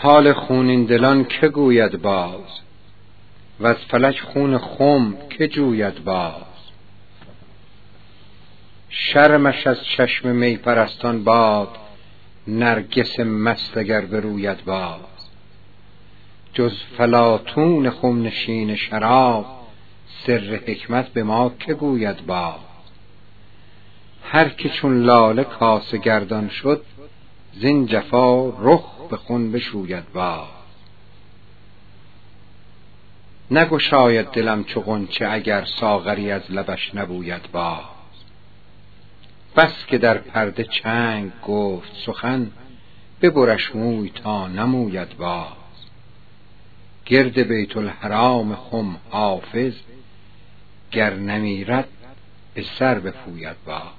حال خونین دلان که گوید باز؟ و از فلک خون خم که جوید باز؟ شرمش از چشم می پرستان باد نرگس مست اگر بروید باز. جز فلاتون خم نشین شراب سر حکمت به ما که گوید باز. هر که چون لاله کاسه گردان شد زین جفا رخ خون بشوید باز. نگشاید دلم چو غنچه اگر ساغری از لبش نبوید باز. بس که در پرده چنگ گفت سخن ببرش موی تا نموید باز. گرد بیت الحرام خم حافظ گر نمیرد به سر بپوید باز.